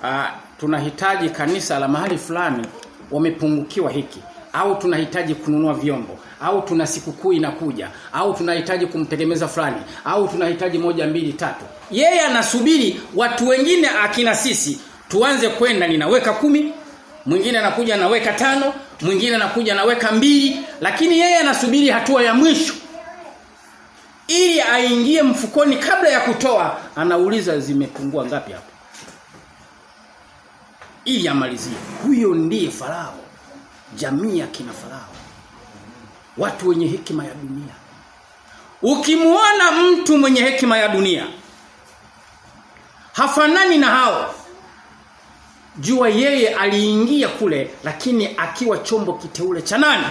uh, tunahitaji kanisa la mahali fulani wamepungukiwa hiki au tunahitaji kununua vyombo au tuna sikukuu inakuja au tunahitaji kumtegemeza fulani au tunahitaji moja mbili tatu. Yeye anasubiri watu wengine akina sisi tuanze kwenda ninaweka kumi mwingine anakuja anaweka tano mwingine anakuja anaweka mbili. Lakini yeye anasubiri hatua ya mwisho. Ili aingie mfukoni kabla ya kutoa anauliza zimepungua ngapi hapo? Ili amalizie. Huyo ndiye farao jamii ya kina farao. Watu wenye hekima ya dunia. Ukimuona mtu mwenye hekima ya dunia hafanani na hao. Jua yeye aliingia kule lakini akiwa chombo kiteule cha nani?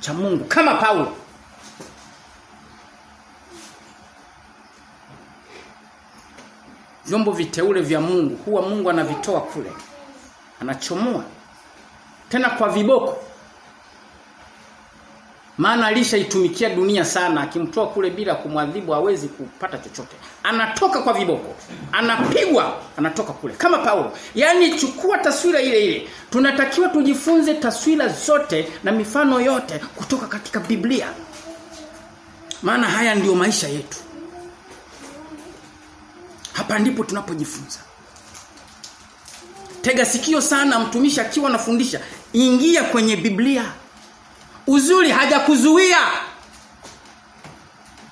Cha Mungu kama Paulo. Vyombo viteule vya Mungu huwa Mungu anavitoa kule. Anachomoa tena kwa viboko. Maana alishaitumikia dunia sana akimtoa kule bila kumwadhibu hawezi kupata chochote. Anatoka kwa viboko anapigwa anatoka kule. Kama Paulo. Yani chukua taswira ile ile. Tunatakiwa tujifunze taswira zote na mifano yote kutoka katika Biblia. Maana haya ndiyo maisha yetu. Hapa ndipo tunapojifunza tega sikio sana mtumishi akiwa anafundisha. Ingia kwenye Biblia. Uzuri hajakuzuia.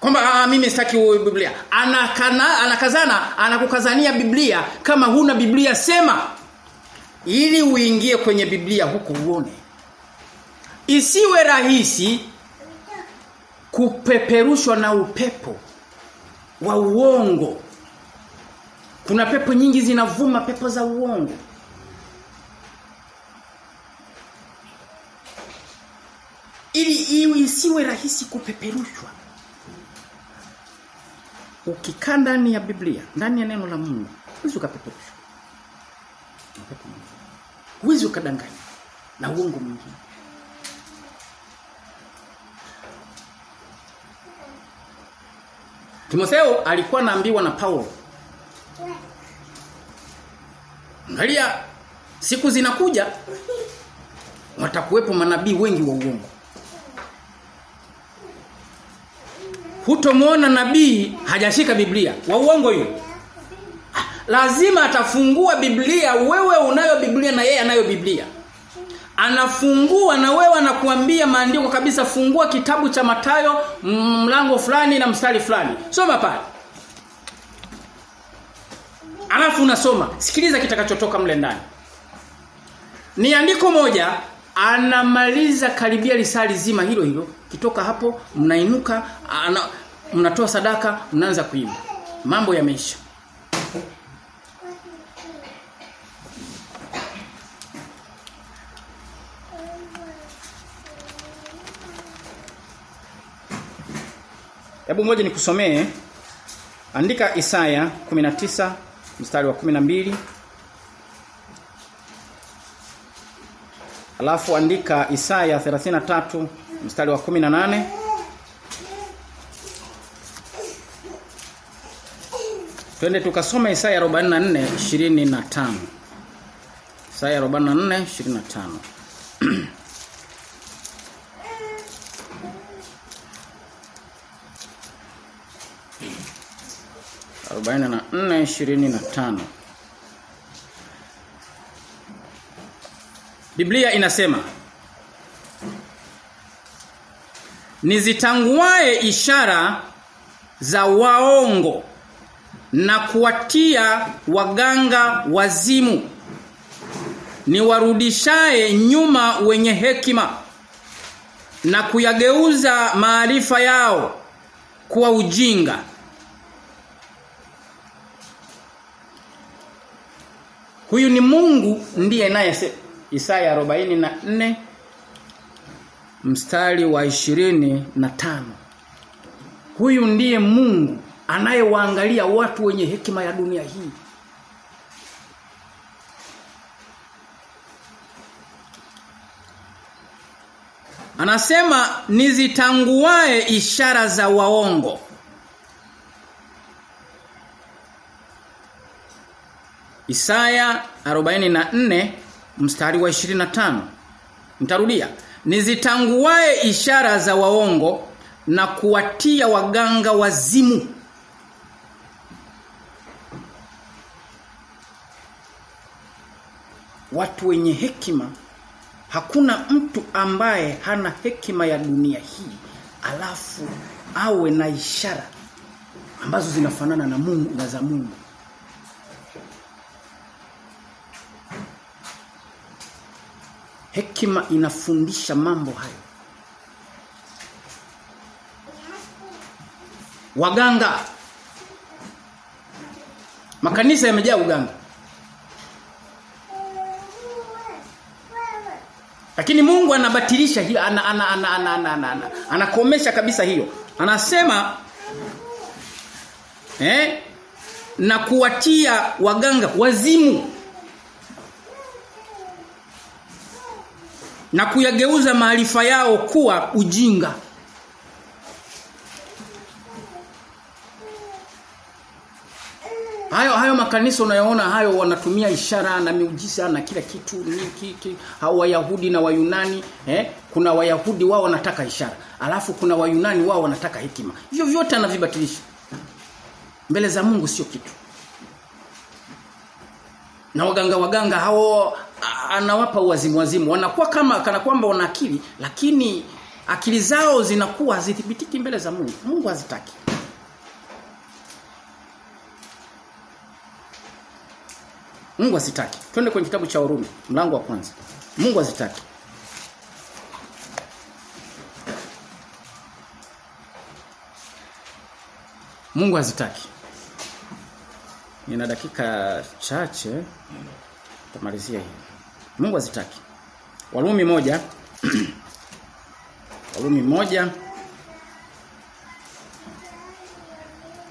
Kwamba mimi sitaki Biblia. Anakana anakazana anakukazania Biblia kama huna Biblia sema. Ili uingie kwenye Biblia huko uone. Isiwe rahisi kupeperushwa na upepo wa uongo. Kuna pepo nyingi zinavuma pepo za uongo ili iwe isiwe rahisi kupeperushwa. Ukikaa ndani ya Biblia ndani ya neno la Mungu huwezi ukapeperushwa. Huwezi ukadanganya na uongo mwingine. Timotheo alikuwa anaambiwa na Paulo Angalia siku zinakuja watakuwepo manabii wengi wa uongo. Hutomuona nabii hajashika Biblia. Wa uongo hiyo. Lazima atafungua Biblia, wewe unayo Biblia na yeye anayo Biblia. anafungua na wewe anakuambia maandiko kabisa fungua kitabu cha Matayo mlango fulani na mstari fulani soma pale alafu unasoma sikiliza kitakachotoka mle ndani ni andiko moja anamaliza karibia lisali zima hilo hilo. Kitoka hapo mnainuka ana, mnatoa sadaka mnaanza kuimba. Mambo yameisha. Hebu moja nikusomee. Andika Isaya 19 mstari wa 12 Alafu andika Isaya 33 mstari wa 18 Twende tukasome Isaya 44 25 Isaya 44:25. arobaini na nne ishirini na tano Biblia inasema Nizitanguae ishara za waongo na kuwatia waganga wazimu. Niwarudishaye nyuma wenye hekima na kuyageuza maarifa yao kuwa ujinga. Huyu ni Mungu ndiye naye Isaya 44 mstari wa ishirini na tano Huyu ndiye Mungu anayewaangalia watu wenye hekima ya dunia hii. Anasema nizitanguae ishara za waongo. Isaya 44 mstari wa 25. Nitarudia. Nizitanguae ishara za waongo na kuwatia waganga wazimu. Watu wenye hekima hakuna mtu ambaye hana hekima ya dunia hii alafu awe na ishara ambazo zinafanana na Mungu na za Mungu. Hekima inafundisha mambo hayo. Waganga. Makanisa yamejaa uganga. Lakini Mungu anabatilisha hiyo ana, ana, ana, ana, ana, ana, ana, anakomesha kabisa hiyo. Anasema eh na kuwatia waganga wazimu na kuyageuza maarifa yao kuwa ujinga. Hayo hayo makanisa unayoona hayo wanatumia ishara na miujiza na kila kitu niki hao Wayahudi na Wayunani eh? Kuna Wayahudi wao wanataka ishara alafu kuna Wayunani wao wanataka hekima. Hivyo vyote anavibatilisha mbele za Mungu sio kitu. Na waganga waganga hao anawapa uwazimu wazimu. Wanakuwa kama kana kwamba wana akili lakini akili zao zinakuwa hazithibitiki mbele za Mungu. Mungu hazitaki. Mungu hazitaki. Twende kwenye kitabu cha Warumi, mlango wa kwanza. Mungu hazitaki. Mungu hazitaki. Nina dakika chache tamalizia hii. Mungu azitaki. Warumi moja. Warumi moja.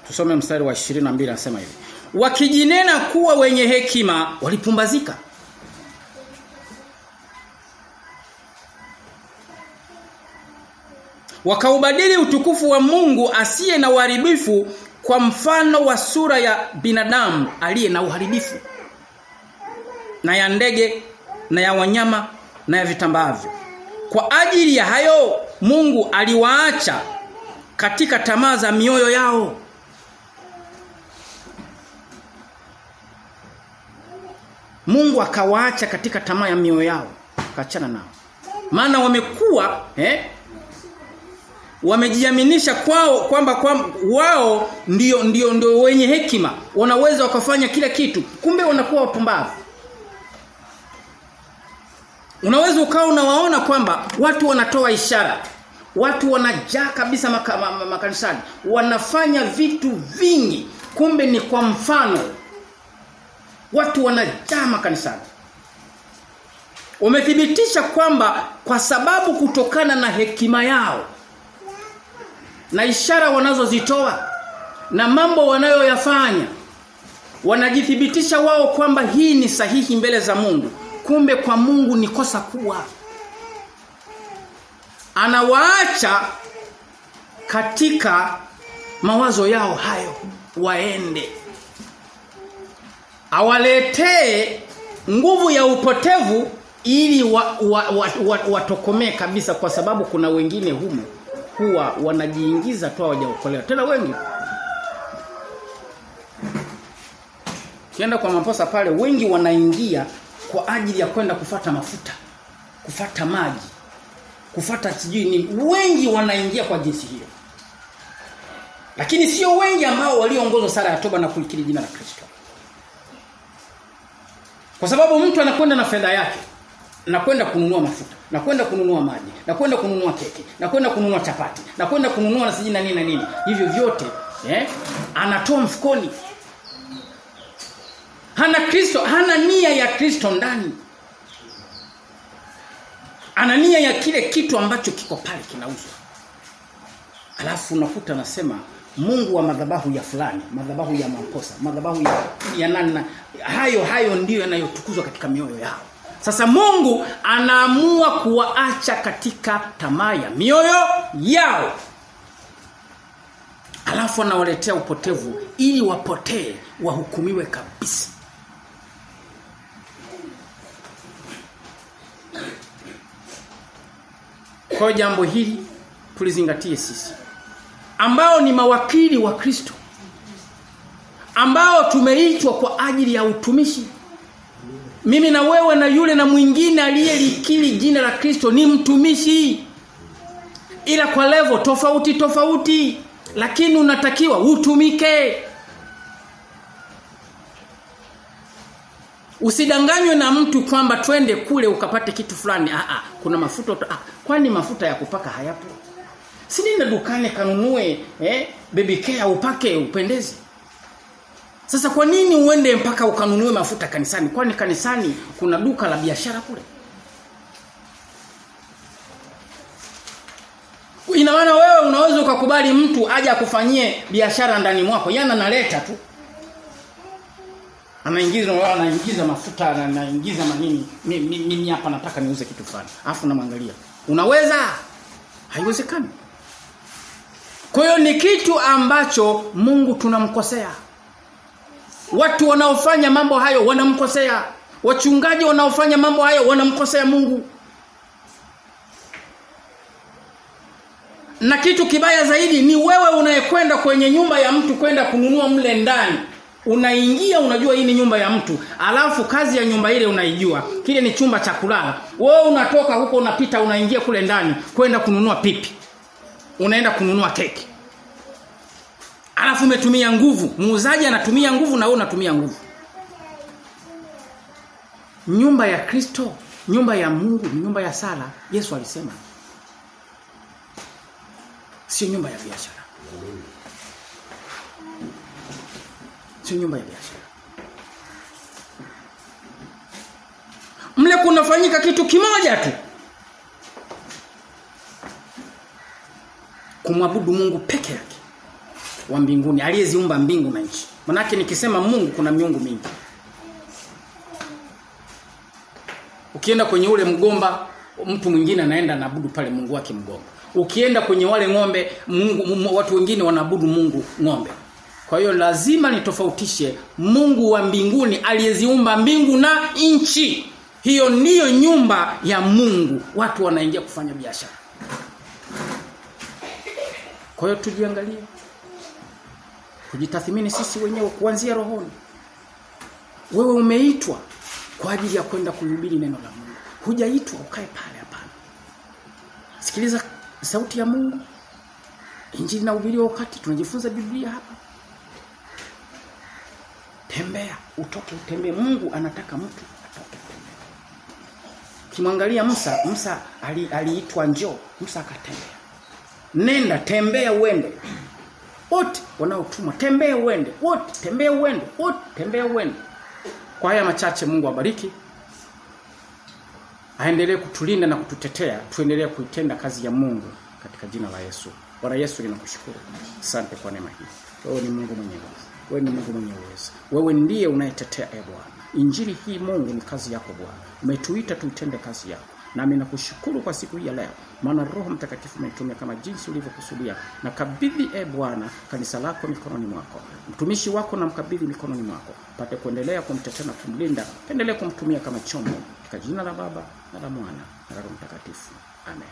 Tusome mstari wa 22 anasema hivi. Wakijinena kuwa wenye hekima walipumbazika. Wakaubadili utukufu wa Mungu asiye na uharibifu kwa mfano wa sura ya binadamu aliye na uharibifu. Na ya ndege na ya wanyama na ya vitambavyo. kwa ajili ya hayo Mungu aliwaacha katika tamaa za mioyo yao. Mungu akawaacha katika tamaa ya mioyo yao. akachana nao. Maana wamekuwa eh wamejiaminisha kwao kwamba kwa, wao ndio ndio ndio wenye hekima. Wanaweza wakafanya kila kitu. Kumbe wanakuwa wapumbavu unaweza ukawa unawaona kwamba watu wanatoa ishara. Watu wanajaa kabisa maka, maka, makanisani. Wanafanya vitu vingi. Kumbe ni kwa mfano. Watu wanajaa makanisani. Umethibitisha kwamba kwa sababu kutokana na hekima yao na ishara wanazozitoa na mambo wanayoyafanya wanajithibitisha wao kwamba hii ni sahihi mbele za Mungu kumbe kwa Mungu ni kosa kubwa anawaacha katika mawazo yao hayo waende. Awaletee nguvu ya upotevu ili watokomee wa, wa, wa, wa kabisa kwa sababu kuna wengine humo huwa wanajiingiza tu hawajaokolewa. Tena wengi. Kienda kwa maposa pale wengi wanaingia kwa ajili ya kwenda kufata mafuta, kufata maji, kufata sijui ni wengi wanaingia kwa jinsi hiyo. Lakini sio wengi ambao walioongozwa sala ya toba na kulikiri jina la Kristo. Kwa sababu mtu anakwenda na fedha yake na kwenda kununua mafuta, na kwenda kununua maji, na kwenda kununua keki, na kwenda kununua chapati, na kwenda kununua na sijui na nini na nini. Hivyo vyote eh anatoa mfukoni. Hana Kristo, hana nia ya Kristo ndani. Ana nia ya kile kitu ambacho kiko pale kinauzwa. Alafu unakuta anasema Mungu wa madhabahu ya fulani, madhabahu ya mamposa, madhabahu ya, ya nani hayo hayo ndiyo yanayotukuzwa katika mioyo yao. Sasa Mungu anaamua kuwaacha katika tamaa ya mioyo yao. Alafu anawaletea upotevu ili wapotee, wahukumiwe kabisa. Kwa jambo hili tulizingatie sisi ambao ni mawakili wa Kristo ambao tumeitwa kwa ajili ya utumishi. Mimi na wewe na yule na mwingine aliyelikili jina la Kristo ni mtumishi ila kwa levo tofauti tofauti lakini unatakiwa utumike Usidanganywe na mtu kwamba twende kule ukapate kitu fulani. Ah ah, kuna mafuta ah, kwani mafuta ya kupaka hayapo? Si nenda dukani kanunue eh baby care upake upendeze. Sasa kwa nini uende mpaka ukanunue mafuta kanisani? Kwani kanisani kuna duka la biashara kule? Ina maana wewe unaweza ukakubali mtu aje akufanyie biashara ndani mwako. Yana naleta tu anaingiza anaingiza mafuta anaingiza manini. Mimi hapa nataka niuze kitu fulani. Afu namwangalia. Unaweza? Haiwezekani. Kwa hiyo ni kitu ambacho Mungu tunamkosea. Watu wanaofanya mambo hayo wanamkosea. Wachungaji wanaofanya mambo hayo wanamkosea Mungu. Na kitu kibaya zaidi ni wewe unayekwenda kwenye nyumba ya mtu kwenda kununua mle ndani unaingia unajua hii ni nyumba ya mtu alafu kazi ya nyumba ile unaijua. Kile ni chumba cha kulala. Wewe unatoka huko unapita unaingia kule ndani kwenda kununua pipi. Unaenda kununua keki. Alafu umetumia nguvu. Muuzaji anatumia nguvu na wewe unatumia nguvu. Nyumba ya Kristo nyumba ya Mungu ni nyumba ya sala Yesu alisema. Sio nyumba ya biashara sio nyumba ya biashara. Mle kunafanyika kitu kimoja tu. Kumwabudu Mungu peke yake wa mbinguni aliyeziumba mbingu na nchi. Manake nikisema Mungu kuna miungu mingi. Ukienda kwenye ule mgomba mtu mwingine anaenda anaabudu pale Mungu wake mgomba. Ukienda kwenye wale ng'ombe Mungu, watu wengine wanaabudu Mungu ng'ombe. Kwa hiyo lazima nitofautishe Mungu wa mbinguni aliyeziumba mbingu na nchi. Hiyo ndiyo nyumba ya Mungu. Watu wanaingia kufanya biashara. Kwa hiyo tujiangalie. Kujitathmini sisi wenyewe kuanzia rohoni. Wewe umeitwa kwa ajili ya kwenda kuhubiri neno la Mungu. Hujaitwa ukae pale hapana. Sikiliza sauti ya Mungu. Injili na ubiri wakati tunajifunza Biblia hapa. Tembea, utoke utembee. Mungu anataka mtu atoke. Kimwangalia Musa, Musa aliitwa ali njoo, Musa akatembea. Nenda tembea uende. Wote wanaotumwa tembea uende. Wote tembea uende. Wote tembea uende. Kwa haya machache Mungu abariki. Aendelee kutulinda na kututetea. Tuendelee kuitenda kazi ya Mungu katika jina la Yesu. Bwana Yesu ninakushukuru. Asante kwa neema hii. Wewe ni Mungu mwenye uwezo. Wewe ni Mungu mwenye uwezo. Wewe ndiye unayetetea e Bwana. Injili hii Mungu ni kazi yako Bwana. Umetuita tuitende kazi yako. Nami nakushukuru kwa siku hii ya leo. Maana Roho Mtakatifu umetumia kama jinsi ulivyokusudia. Na kabidhi e Bwana kanisa lako mikononi mwako. Mtumishi wako na mkabidhi mikononi mwako. Pate kuendelea kumtetea na kumlinda. Endelee kumtumia kama chombo. Katika jina la Baba na la Mwana na la Roho Mtakatifu. Amen.